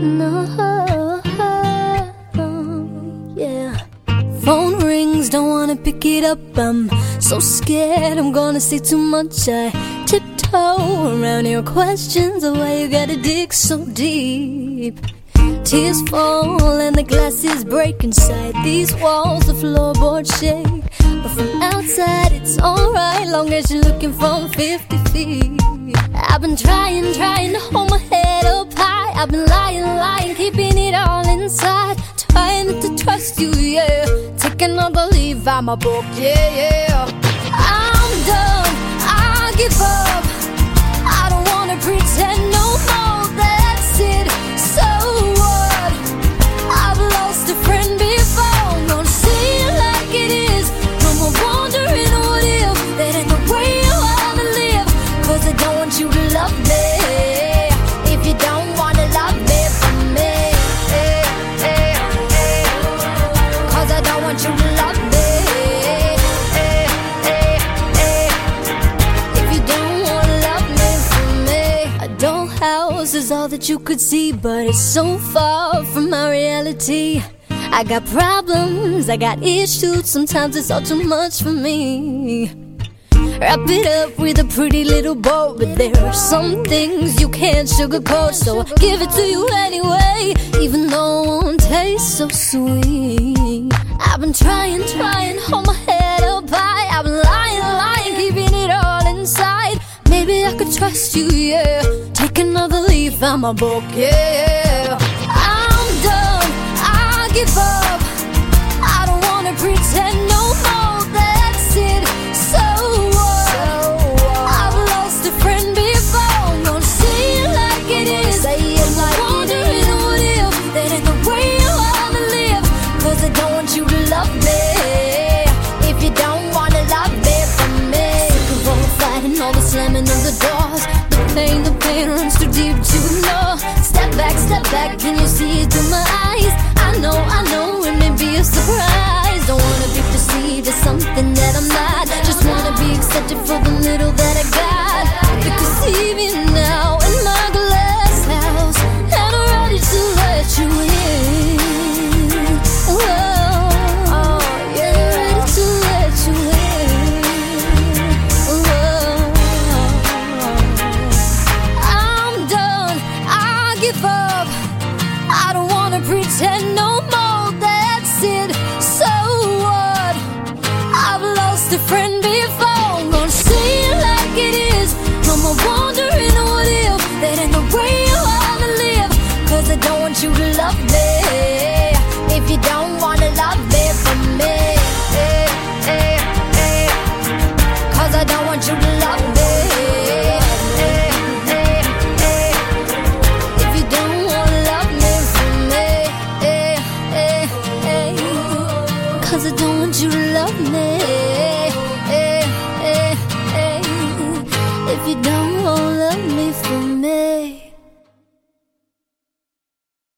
No, yeah. Phone rings, don't wanna pick it up. I'm so scared I'm gonna say too much. I tiptoe around your questions of why you gotta dig so deep. Tears fall and the glasses break inside these walls. The floorboard shake, but from outside it's alright, long as you're looking from 50 feet. I've been trying, trying to hold my head. I've been lying, lying, keeping it all inside. Trying not to trust you, yeah. Taking another leave out my book, yeah, yeah. I'm done, I give up. Is all that you could see, but it's so far from my reality. I got problems, I got issues, sometimes it's all too much for me. Wrap it up with a pretty little bow, but there are some things you can't sugarcoat, so I give it to you anyway, even though it won't taste so sweet. I've been trying, trying, hold my head up high. I've been lying, lying, keeping it all inside. Maybe I could trust you, yeah. Take another leaf out my book, yeah. I'm done, I give up. I don't wanna pretend no more. That's it. So what? I've lost a friend before. I'm gonna say it like it is. Say it like wondering what if that ain't the way you wanna live. Cause I don't want you to love me. If you don't wanna love me for me. Sick of all the fighting, all the slamming of the doors. Pain, the pain runs too deep to ignore. Step back, step back, can you see it Lost a friend before. I'm gonna say it like it is. No more wondering what if. That ain't the way you wanna live. Cause I don't want you to love me. If you don't wanna love me for me. Cause I don't want you to love me. If you don't wanna love me for me. Cause I don't want you to love me.